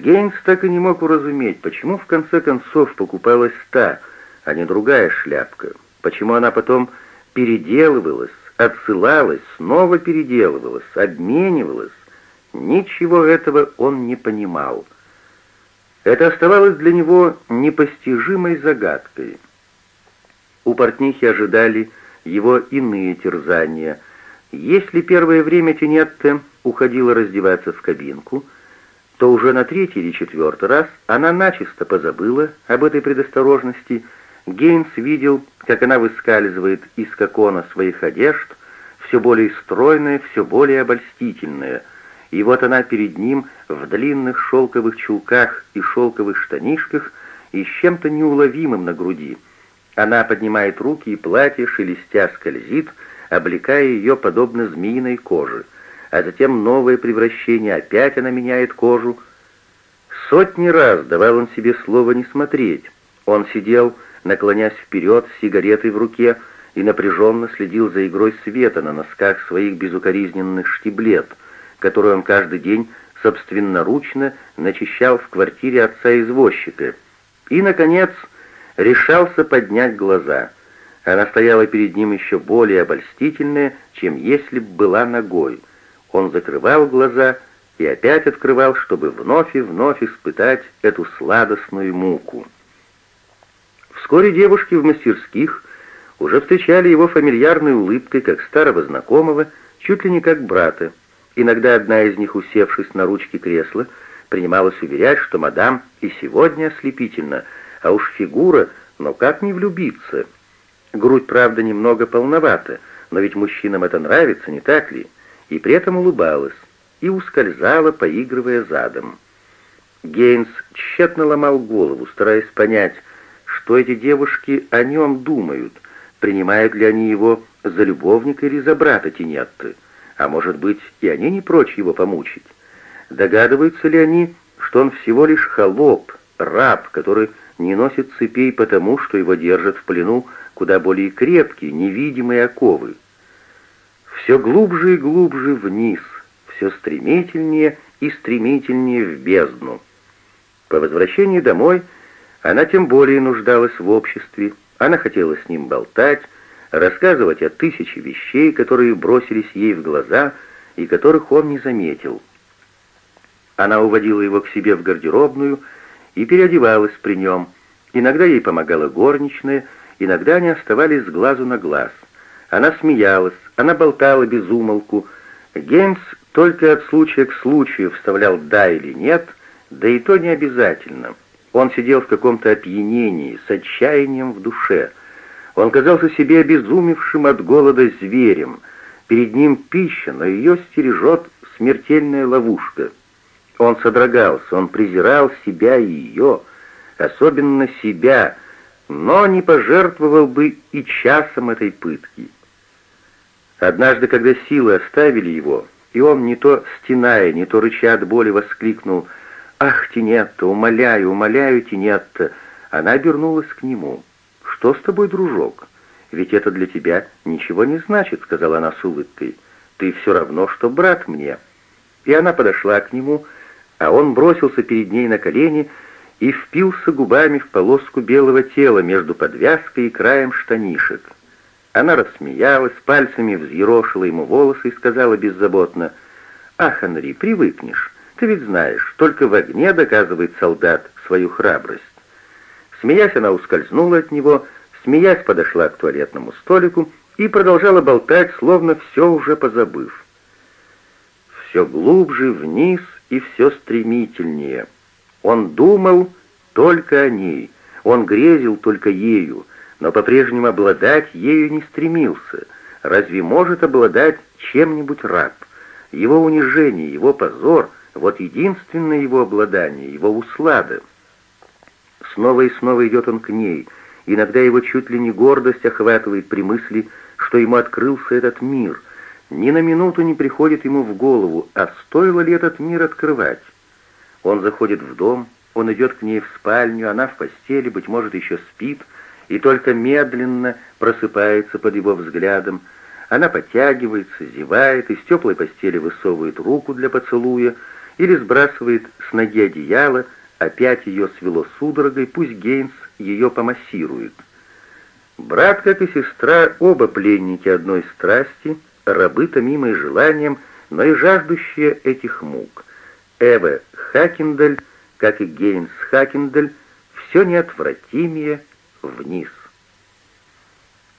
Гейнс так и не мог уразуметь, почему в конце концов покупалась та, а не другая шляпка, почему она потом переделывалась, отсылалась, снова переделывалась, обменивалась. Ничего этого он не понимал. Это оставалось для него непостижимой загадкой. У портнихи ожидали его иные терзания. Если первое время Тинетте уходила раздеваться в кабинку, то уже на третий или четвертый раз она начисто позабыла об этой предосторожности. Гейнс видел, как она выскальзывает из кокона своих одежд, все более стройная, все более обольстительная, и вот она перед ним в длинных шелковых чулках и шелковых штанишках и с чем-то неуловимым на груди. Она поднимает руки, и платье, шелестя, скользит, облекая ее подобно змеиной коже — а затем новое превращение, опять она меняет кожу. Сотни раз давал он себе слово не смотреть. Он сидел, наклонясь вперед с сигаретой в руке, и напряженно следил за игрой света на носках своих безукоризненных штиблет, которые он каждый день собственноручно начищал в квартире отца-извозчика. И, наконец, решался поднять глаза. Она стояла перед ним еще более обольстительная, чем если б была ногой — он закрывал глаза и опять открывал, чтобы вновь и вновь испытать эту сладостную муку. Вскоре девушки в мастерских уже встречали его фамильярной улыбкой, как старого знакомого, чуть ли не как брата. Иногда одна из них, усевшись на ручке кресла, принималась уверять, что мадам и сегодня ослепительна, а уж фигура, но как не влюбиться? Грудь, правда, немного полновата, но ведь мужчинам это нравится, не так ли? И при этом улыбалась, и ускользала, поигрывая задом. Гейнс тщетно ломал голову, стараясь понять, что эти девушки о нем думают, принимают ли они его за любовника или за брата Тинетты, а может быть, и они не прочь его помучить. Догадываются ли они, что он всего лишь холоп, раб, который не носит цепей потому, что его держат в плену куда более крепкие, невидимые оковы все глубже и глубже вниз, все стремительнее и стремительнее в бездну. По возвращении домой она тем более нуждалась в обществе, она хотела с ним болтать, рассказывать о тысяче вещей, которые бросились ей в глаза и которых он не заметил. Она уводила его к себе в гардеробную и переодевалась при нем. Иногда ей помогала горничная, иногда они оставались с глазу на глаз. Она смеялась, она болтала без умолку. Гейнс только от случая к случаю вставлял «да» или «нет», да и то не обязательно. Он сидел в каком-то опьянении, с отчаянием в душе. Он казался себе обезумевшим от голода зверем. Перед ним пища, но ее стережет смертельная ловушка. Он содрогался, он презирал себя и ее, особенно себя, но не пожертвовал бы и часом этой пытки. Однажды, когда силы оставили его, и он не то стеная, не то рыча от боли воскликнул «Ах, Тинетта, умоляю, умоляю, Тинетта!» Она обернулась к нему. «Что с тобой, дружок? Ведь это для тебя ничего не значит», — сказала она с улыбкой. «Ты все равно, что брат мне». И она подошла к нему, а он бросился перед ней на колени и впился губами в полоску белого тела между подвязкой и краем штанишек. Она рассмеялась, пальцами взъерошила ему волосы и сказала беззаботно, «Ах, Анри, привыкнешь. Ты ведь знаешь, только в огне доказывает солдат свою храбрость». Смеясь, она ускользнула от него, смеясь, подошла к туалетному столику и продолжала болтать, словно все уже позабыв. Все глубже вниз и все стремительнее. Он думал только о ней, он грезил только ею, но по-прежнему обладать ею не стремился. Разве может обладать чем-нибудь раб? Его унижение, его позор — вот единственное его обладание, его услада. Снова и снова идет он к ней. Иногда его чуть ли не гордость охватывает при мысли, что ему открылся этот мир. Ни на минуту не приходит ему в голову, а стоило ли этот мир открывать. Он заходит в дом, он идет к ней в спальню, она в постели, быть может, еще спит — и только медленно просыпается под его взглядом. Она подтягивается, зевает, из теплой постели высовывает руку для поцелуя, или сбрасывает с ноги одеяло, опять ее свело судорогой, пусть Гейнс ее помассирует. Брат, как и сестра, оба пленники одной страсти, рабы томимые желанием, но и жаждущие этих мук. Эва Хакендель, как и Гейнс Хакендель, все неотвратимее вниз.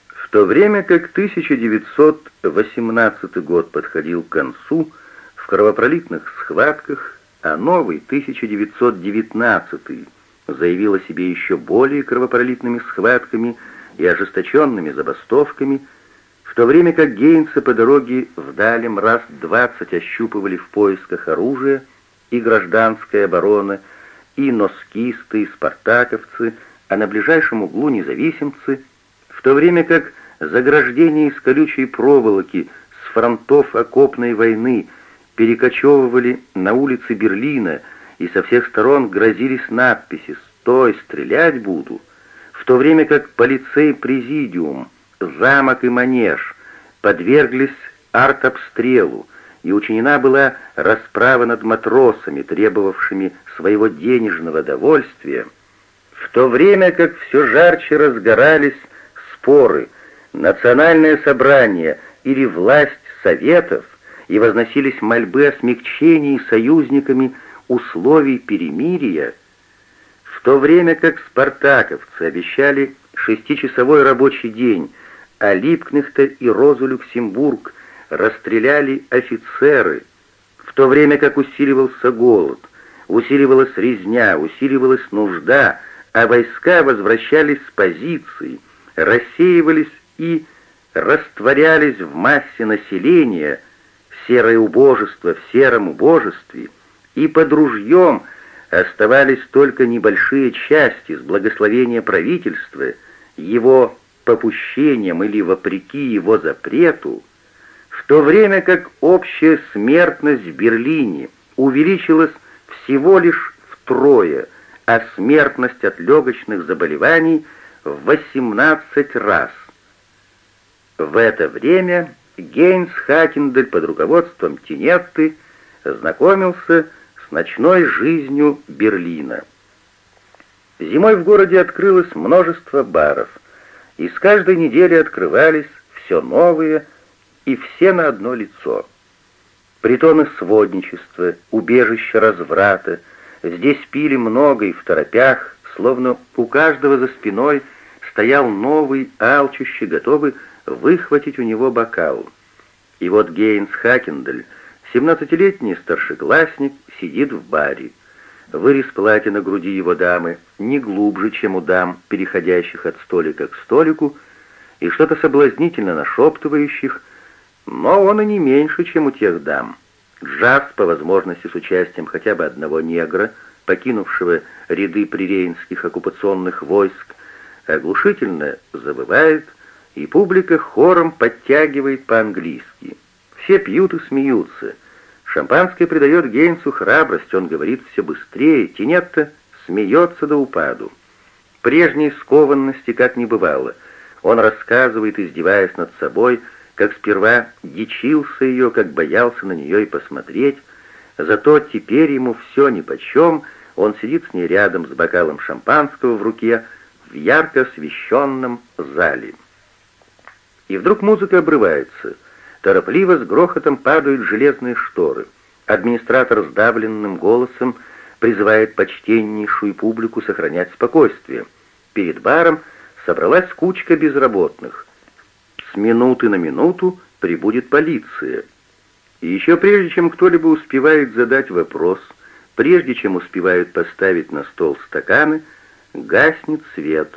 В то время как 1918 год подходил к концу, в кровопролитных схватках, а новый 1919 заявил о себе еще более кровопролитными схватками и ожесточенными забастовками, в то время как гейнцы по дороге вдалем раз двадцать ощупывали в поисках оружия, и гражданская оборона, и носкисты, и спартаковцы, а на ближайшем углу независимцы, в то время как заграждения из колючей проволоки с фронтов окопной войны перекочевывали на улицы Берлина и со всех сторон грозились надписи «Стой, стрелять буду», в то время как полицей-президиум, замок и манеж подверглись артобстрелу, и учинена была расправа над матросами, требовавшими своего денежного довольствия, в то время как все жарче разгорались споры, национальное собрание или власть советов, и возносились мольбы о смягчении союзниками условий перемирия, в то время как спартаковцы обещали шестичасовой рабочий день, а Липкнехта и Розу Люксембург – расстреляли офицеры, в то время как усиливался голод, усиливалась резня, усиливалась нужда, а войска возвращались с позиций, рассеивались и растворялись в массе населения, серое убожество в сером убожестве, и под ружьем оставались только небольшие части с благословения правительства, его попущением или вопреки его запрету, в то время как общая смертность в Берлине увеличилась всего лишь втрое, а смертность от легочных заболеваний в 18 раз. В это время Гейнс Хакендель под руководством Тинетты знакомился с ночной жизнью Берлина. Зимой в городе открылось множество баров, и с каждой недели открывались все новые, и все на одно лицо. Притоны сводничества, убежища разврата, здесь пили много и в торопях, словно у каждого за спиной стоял новый, алчущий, готовый выхватить у него бокал. И вот Гейнс Хакендель, семнадцатилетний старшеклассник, сидит в баре. Вырез платья на груди его дамы не глубже, чем у дам, переходящих от столика к столику, и что-то соблазнительно нашептывающих — но он и не меньше, чем у тех дам. Джаз, по возможности с участием хотя бы одного негра, покинувшего ряды прирейнских оккупационных войск, оглушительно забывает, и публика хором подтягивает по-английски. Все пьют и смеются. Шампанское придает Гейнсу храбрость, он говорит все быстрее, Тинетта смеется до упаду. Прежней скованности как не бывало. Он рассказывает, издеваясь над собой, как сперва дичился ее, как боялся на нее и посмотреть, зато теперь ему все нипочем, он сидит с ней рядом с бокалом шампанского в руке в ярко освещенном зале. И вдруг музыка обрывается. Торопливо с грохотом падают железные шторы. Администратор сдавленным голосом призывает почтеннейшую публику сохранять спокойствие. Перед баром собралась кучка безработных. С минуты на минуту прибудет полиция. И еще прежде, чем кто-либо успевает задать вопрос, прежде чем успевают поставить на стол стаканы, гаснет свет,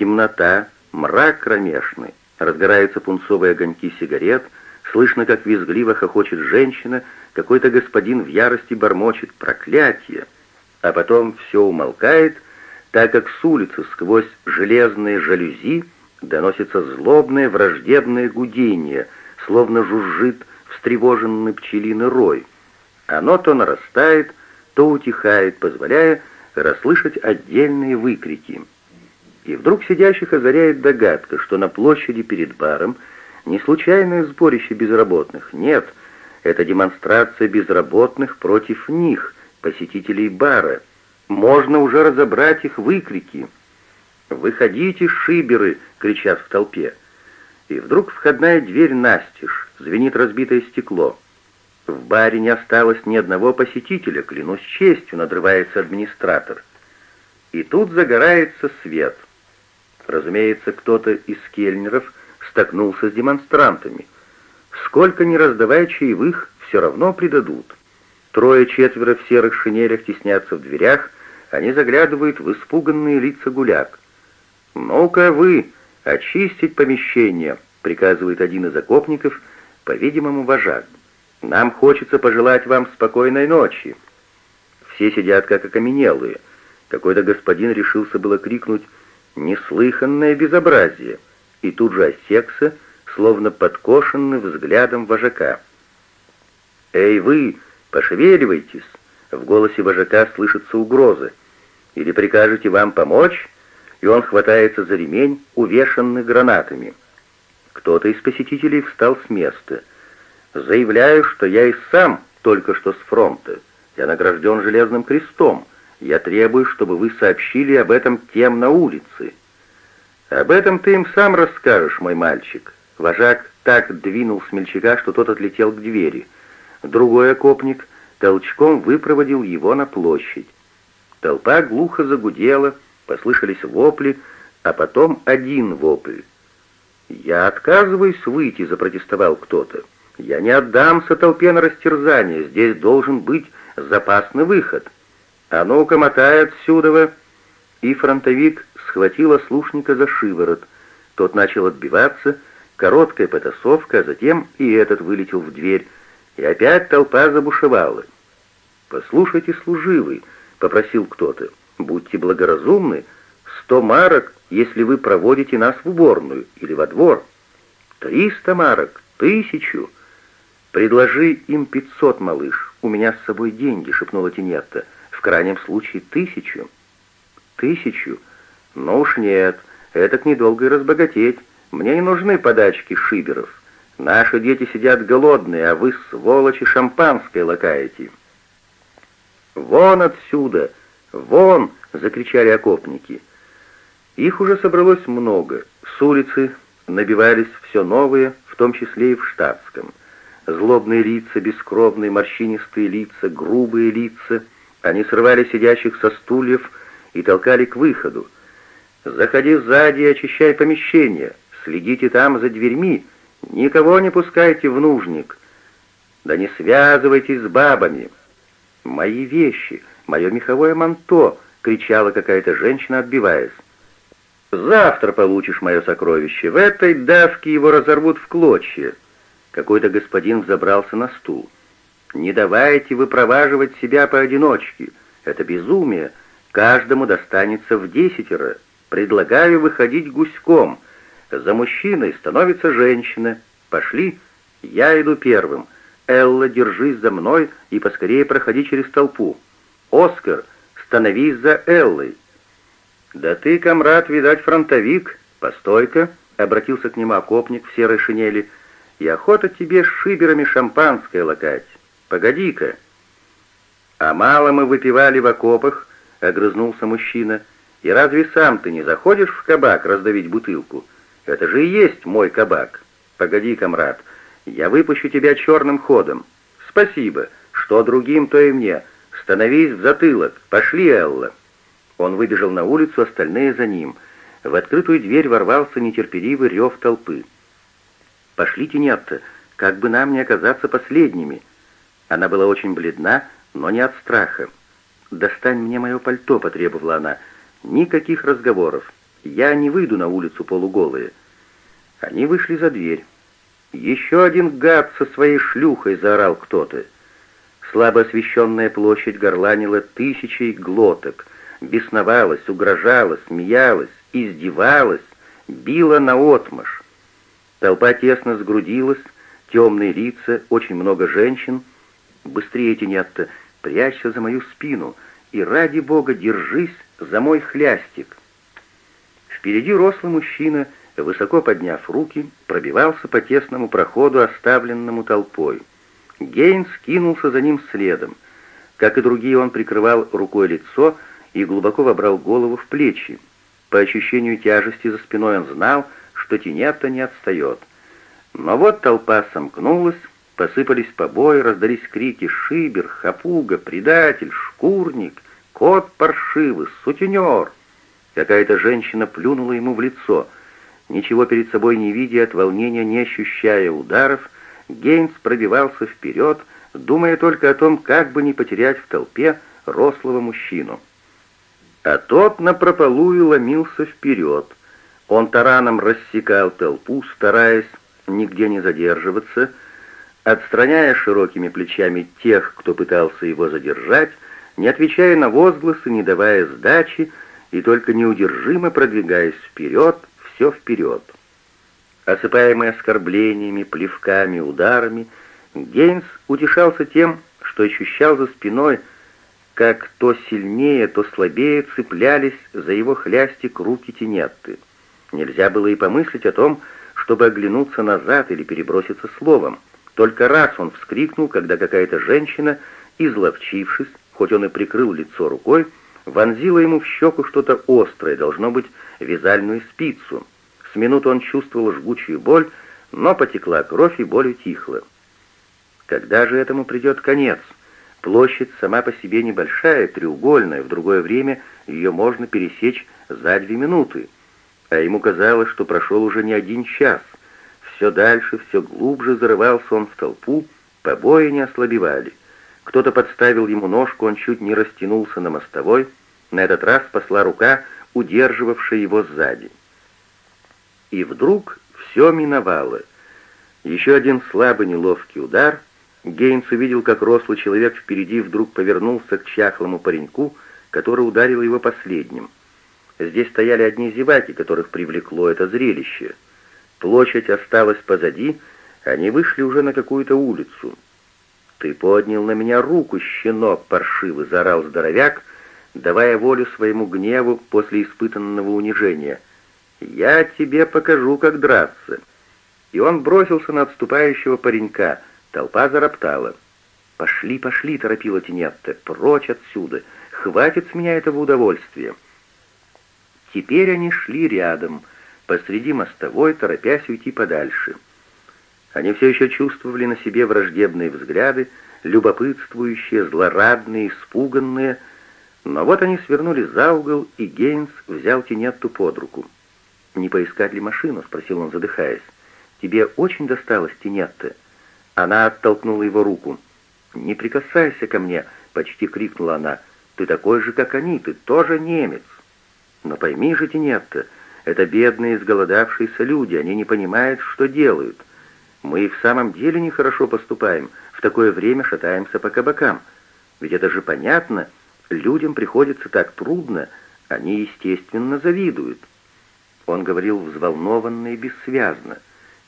темнота, мрак кромешный, разгораются пунцовые огоньки сигарет, слышно, как визгливо хохочет женщина, какой-то господин в ярости бормочет проклятие, а потом все умолкает, так как с улицы сквозь железные жалюзи Доносится злобное враждебное гудение, словно жужжит встревоженный пчелиный рой. Оно то нарастает, то утихает, позволяя расслышать отдельные выкрики. И вдруг сидящих озаряет догадка, что на площади перед баром не случайное сборище безработных, нет, Это демонстрация безработных против них, посетителей бара. Можно уже разобрать их выкрики. «Выходите, шиберы!» — кричат в толпе. И вдруг входная дверь настежь, звенит разбитое стекло. В баре не осталось ни одного посетителя, клянусь честью, надрывается администратор. И тут загорается свет. Разумеется, кто-то из кельнеров столкнулся с демонстрантами. Сколько ни раздавая чаевых, все равно придадут. Трое-четверо в серых шинелях теснятся в дверях, они заглядывают в испуганные лица гуляк. «Ну-ка вы, очистить помещение», — приказывает один из окопников, по-видимому, вожак. «Нам хочется пожелать вам спокойной ночи». Все сидят как окаменелые. Какой-то господин решился было крикнуть «Неслыханное безобразие!» и тут же осекся, словно подкошенный взглядом вожака. «Эй вы, пошевеливайтесь!» В голосе вожака слышится угроза. «Или прикажете вам помочь?» И он хватается за ремень, увешанный гранатами. Кто-то из посетителей встал с места. «Заявляю, что я и сам только что с фронта. Я награжден Железным крестом. Я требую, чтобы вы сообщили об этом тем на улице». «Об этом ты им сам расскажешь, мой мальчик». Вожак так двинул смельчака, что тот отлетел к двери. Другой окопник толчком выпроводил его на площадь. Толпа глухо загудела, послышались вопли, а потом один вопль. «Я отказываюсь выйти», — запротестовал кто-то. «Я не отдамся толпе на растерзание, здесь должен быть запасный выход. А ну-ка, мотай отсюда!» И фронтовик схватила слушника за шиворот. Тот начал отбиваться, короткая потасовка, а затем и этот вылетел в дверь, и опять толпа забушевала. «Послушайте, служивый», — попросил кто-то, — «будьте благоразумны, сто марок, если вы проводите нас в уборную или во двор. Триста марок, тысячу. Предложи им пятьсот, малыш, у меня с собой деньги», — шепнула Тинетта, — «в крайнем случае тысячу». «Тысячу?» «Ну уж нет, это недолго и разбогатеть. Мне не нужны подачки шиберов. Наши дети сидят голодные, а вы, сволочи, шампанское лакаете». «Вон отсюда! Вон!» — закричали окопники. Их уже собралось много. С улицы набивались все новые, в том числе и в штатском. Злобные лица, бескровные, морщинистые лица, грубые лица. Они срывали сидящих со стульев и толкали к выходу. Заходи сзади и очищай помещение. Следите там за дверьми. Никого не пускайте в нужник. Да не связывайтесь с бабами. Мои вещи, мое меховое манто, кричала какая-то женщина, отбиваясь. Завтра получишь мое сокровище. В этой давке его разорвут в клочья. Какой-то господин взобрался на стул. Не давайте выпроваживать себя поодиночке. Это безумие. Каждому достанется в десятеро. Предлагаю выходить гуськом. За мужчиной становится женщина. Пошли, я иду первым. Элла, держись за мной и поскорее проходи через толпу. Оскар, становись за Эллой. Да ты, комрад, видать, фронтовик. Постой-ка, обратился к нему окопник в серой шинели. И охота тебе с шиберами шампанское лакать. Погоди-ка. А мало мы выпивали в окопах, огрызнулся мужчина. И разве сам ты не заходишь в кабак раздавить бутылку? Это же и есть мой кабак. Погоди, комрад, я выпущу тебя черным ходом. Спасибо. Что другим, то и мне. Становись в затылок. Пошли, Элла. Он выбежал на улицу, остальные за ним. В открытую дверь ворвался нетерпеливый рев толпы. «Пошлите, Нетта, как бы нам не оказаться последними». Она была очень бледна, но не от страха. «Достань мне мое пальто», — потребовала она. Никаких разговоров. Я не выйду на улицу полуголые. Они вышли за дверь. «Еще один гад со своей шлюхой!» — заорал кто-то. Слабо освещенная площадь горланила тысячей глоток, бесновалась, угрожала, смеялась, издевалась, била наотмашь. Толпа тесно сгрудилась, темные лица, очень много женщин. «Быстрее, Тенетта, прячься за мою спину и, ради бога, держись за мой хлястик!» Впереди рослый мужчина, высоко подняв руки, пробивался по тесному проходу, оставленному толпой. Гейнс кинулся за ним следом. Как и другие, он прикрывал рукой лицо и глубоко вобрал голову в плечи. По ощущению тяжести за спиной он знал, что Тинетта не отстает. Но вот толпа сомкнулась, посыпались побои, раздались крики «Шибер! Хапуга! Предатель! Шкурник! Кот паршивый! Сутенер!» Какая-то женщина плюнула ему в лицо. Ничего перед собой не видя, от волнения не ощущая ударов, Гейнс пробивался вперед, думая только о том, как бы не потерять в толпе рослого мужчину. А тот напропалую ломился вперед. Он тараном рассекал толпу, стараясь нигде не задерживаться, отстраняя широкими плечами тех, кто пытался его задержать, не отвечая на возгласы, не давая сдачи, и только неудержимо продвигаясь вперед, все вперед. Осыпаемый оскорблениями, плевками, ударами, Гейнс утешался тем, что ощущал за спиной, как то сильнее, то слабее цеплялись за его хлястик руки Тинетты. Нельзя было и помыслить о том, чтобы оглянуться назад или переброситься словом. Только раз он вскрикнул, когда какая-то женщина, изловчившись, хоть он и прикрыл лицо рукой, вонзила ему в щеку что-то острое, должно быть, вязальную спицу. С минуту он чувствовал жгучую боль, но потекла кровь и боль утихла. Когда же этому придет конец? Площадь сама по себе небольшая, треугольная, в другое время ее можно пересечь за две минуты. А ему казалось, что прошел уже не один час. Все дальше, все глубже зарывался он в толпу, побои не ослабевали. Кто-то подставил ему ножку, он чуть не растянулся на мостовой. На этот раз спасла рука, удерживавшая его сзади. И вдруг все миновало. Еще один слабый неловкий удар. Гейнс увидел, как рослый человек впереди вдруг повернулся к чахлому пареньку, который ударил его последним. Здесь стояли одни зеваки, которых привлекло это зрелище. Площадь осталась позади, они вышли уже на какую-то улицу. «Ты поднял на меня руку, щенок паршивый!» — заорал здоровяк, давая волю своему гневу после испытанного унижения. «Я тебе покажу, как драться!» И он бросился на отступающего паренька. Толпа зароптала. «Пошли, пошли!» — торопила Тинетта. «Прочь отсюда! Хватит с меня этого удовольствия!» Теперь они шли рядом, посреди мостовой, торопясь уйти подальше. Они все еще чувствовали на себе враждебные взгляды, любопытствующие, злорадные, испуганные, но вот они свернули за угол, и Гейнс взял Тинетту под руку. «Не поискать ли машину?» — спросил он, задыхаясь. «Тебе очень досталось, Тинетта?» Она оттолкнула его руку. «Не прикасайся ко мне!» — почти крикнула она. «Ты такой же, как они, ты тоже немец!» «Но пойми же, Тинетта, это бедные, изголодавшиеся люди, они не понимают, что делают. Мы и в самом деле нехорошо поступаем, в такое время шатаемся по кабакам. Ведь это же понятно, людям приходится так трудно, они, естественно, завидуют. Он говорил взволнованно и бессвязно.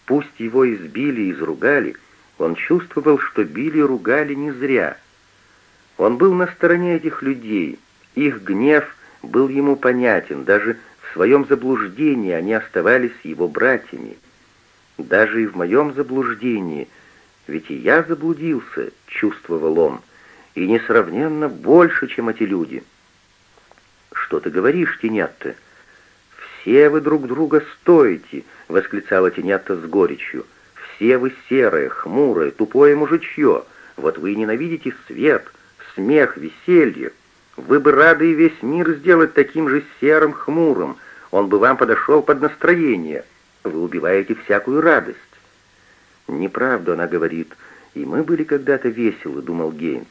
Пусть его избили и изругали, он чувствовал, что били и ругали не зря. Он был на стороне этих людей, их гнев был ему понятен, даже в своем заблуждении они оставались его братьями даже и в моем заблуждении, ведь и я заблудился, чувствовал он, и несравненно больше, чем эти люди. «Что ты говоришь, Тинетта?» «Все вы друг друга стоите!» — восклицала Тинетта с горечью. «Все вы серое, хмурое, тупое мужичье. Вот вы ненавидите свет, смех, веселье. Вы бы рады и весь мир сделать таким же серым, хмурым. Он бы вам подошел под настроение. Вы убиваете всякую радость». «Неправду она говорит, и мы были когда-то веселы», — думал Гейнс.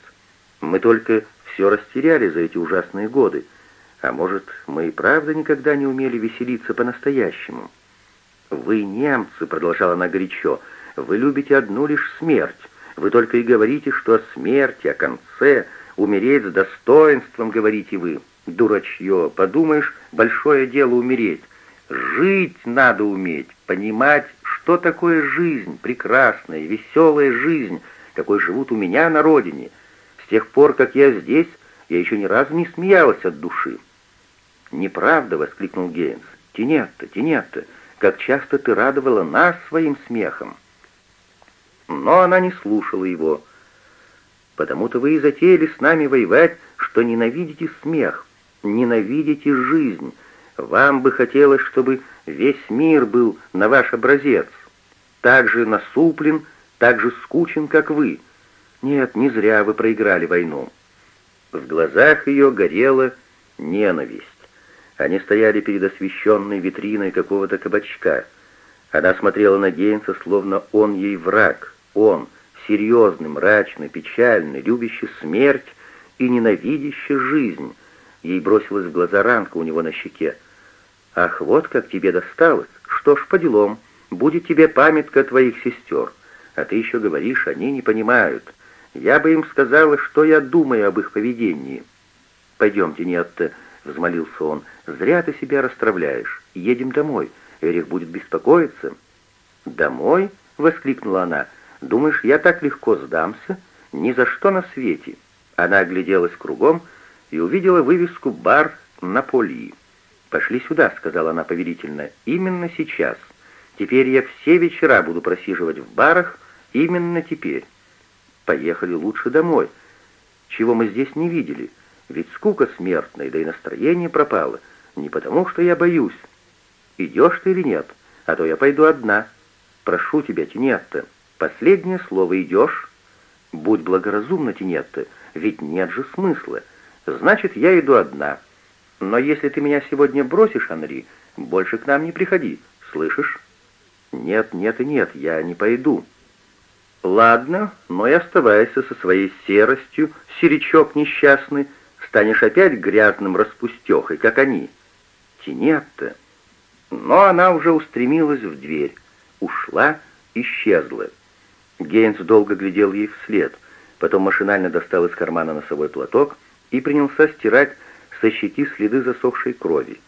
«Мы только все растеряли за эти ужасные годы. А может, мы и правда никогда не умели веселиться по-настоящему?» «Вы, немцы», — продолжала она горячо, — «вы любите одну лишь смерть. Вы только и говорите, что о смерти, о конце, умереть с достоинством, говорите вы. Дурачье, подумаешь, большое дело умереть. Жить надо уметь, понимать, что такое жизнь, прекрасная, веселая жизнь, какой живут у меня на родине. С тех пор, как я здесь, я еще ни разу не смеялась от души. «Неправда!» — воскликнул Гейнс. «Тинетта, Тинетта, как часто ты радовала нас своим смехом!» Но она не слушала его. Потому-то вы и затеяли с нами воевать, что ненавидите смех, ненавидите жизнь. Вам бы хотелось, чтобы весь мир был на ваш образец, так же насуплен, так же скучен, как вы. Нет, не зря вы проиграли войну». В глазах ее горела ненависть. Они стояли перед освещенной витриной какого-то кабачка. Она смотрела на Гейнса, словно он ей враг. Он, серьезный, мрачный, печальный, любящий смерть и ненавидящий жизнь. Ей бросилась в глаза ранка у него на щеке. «Ах, вот как тебе досталось! Что ж, по делам, будет тебе памятка твоих сестер. А ты еще говоришь, они не понимают. Я бы им сказала, что я думаю об их поведении». «Пойдемте, Нетта», — взмолился он, — «зря ты себя расстравляешь. Едем домой. Эрих будет беспокоиться». «Домой?» — воскликнула она. «Думаешь, я так легко сдамся? Ни за что на свете». Она огляделась кругом и увидела вывеску «Бар Наполи». «Пошли сюда», — сказала она повелительно, — «именно сейчас. Теперь я все вечера буду просиживать в барах, именно теперь. Поехали лучше домой. Чего мы здесь не видели?» Ведь скука смертная, да и настроение пропало. Не потому, что я боюсь. Идешь ты или нет? А то я пойду одна. Прошу тебя, Тинетта, последнее слово идешь? Будь благоразумна, Тинетта, ведь нет же смысла. Значит, я иду одна. Но если ты меня сегодня бросишь, Анри, больше к нам не приходи, слышишь? Нет, нет и нет, я не пойду. Ладно, но и оставайся со своей серостью, серичок несчастный, станешь опять грязным распустехой, как они. Тинетта. Но она уже устремилась в дверь, ушла, исчезла. Гейнс долго глядел ей вслед, потом машинально достал из кармана носовой платок и принялся стирать со щеки следы засохшей крови.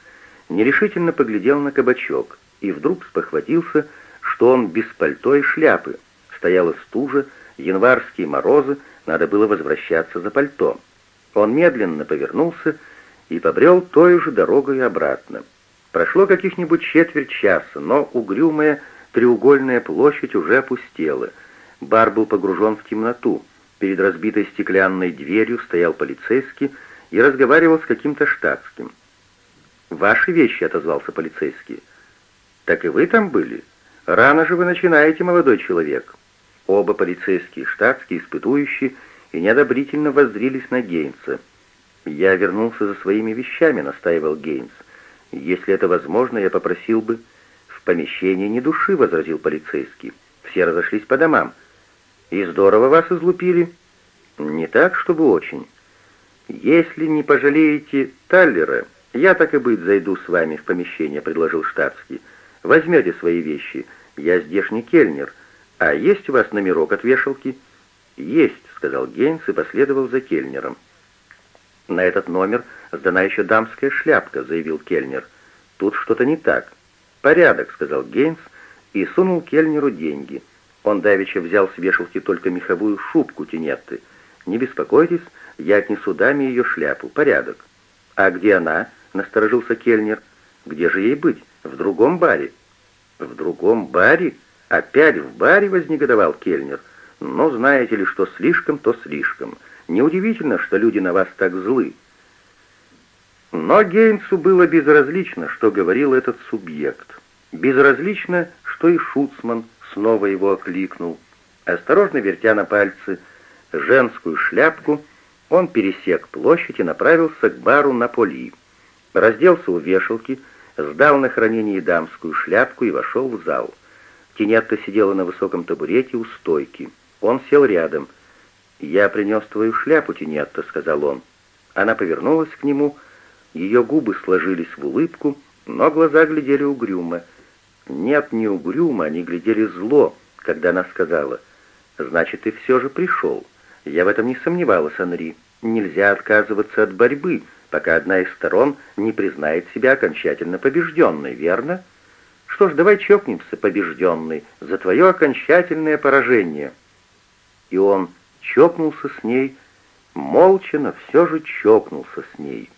Нерешительно поглядел на кабачок и вдруг спохватился, что он без пальто и шляпы. Стояла стужа, январские морозы, надо было возвращаться за пальто. Он медленно повернулся и побрел той же дорогой обратно. Прошло каких-нибудь четверть часа, но угрюмая треугольная площадь уже опустела. Бар был погружен в темноту. Перед разбитой стеклянной дверью стоял полицейский и разговаривал с каким-то штатским. «Ваши вещи», — отозвался полицейский. «Так и вы там были? Рано же вы начинаете, молодой человек». Оба полицейские, штатские, испытующие, и неодобрительно воззрились на Гейнса. «Я вернулся за своими вещами», — настаивал Гейнс. «Если это возможно, я попросил бы...» «В помещении ни души», — возразил полицейский. «Все разошлись по домам». «И здорово вас излупили?» «Не так, чтобы очень». «Если не пожалеете Таллера, я так и быть зайду с вами в помещение», — предложил штатский. «Возьмете свои вещи. Я здешний кельнер. А есть у вас номерок от вешалки?» «Есть», — сказал Гейнс и последовал за Кельнером. «На этот номер сдана еще дамская шляпка», — заявил Кельнер. «Тут что-то не так». «Порядок», — сказал Гейнс и сунул Кельнеру деньги. Он давеча взял с вешалки только меховую шубку Тинетты. «Не беспокойтесь, я отнесу даме ее шляпу. Порядок». «А где она?» — насторожился Кельнер. «Где же ей быть? В другом баре». «В другом баре? Опять в баре?» — вознегодовал Кельнер. Но знаете ли, что слишком, то слишком. Неудивительно, что люди на вас так злы. Но Гейнсу было безразлично, что говорил этот субъект. Безразлично, что и Шуцман снова его окликнул. Осторожно вертя на пальцы женскую шляпку, он пересек площадь и направился к бару на поли. Разделся у вешалки, сдал на хранение дамскую шляпку и вошел в зал. Тинетта сидела на высоком табурете у стойки. Он сел рядом. «Я принес твою шляпу, Тинетта», — сказал он. Она повернулась к нему, ее губы сложились в улыбку, но глаза глядели угрюмо. Нет, не угрюмо, они глядели зло, когда она сказала, «Значит, ты все же пришел». Я в этом не сомневалась, Анри. Нельзя отказываться от борьбы, пока одна из сторон не признает себя окончательно побежденной, верно? Что ж, давай чокнемся, побежденный, за твое окончательное поражение» и он чокнулся с ней, молча, но все же чокнулся с ней.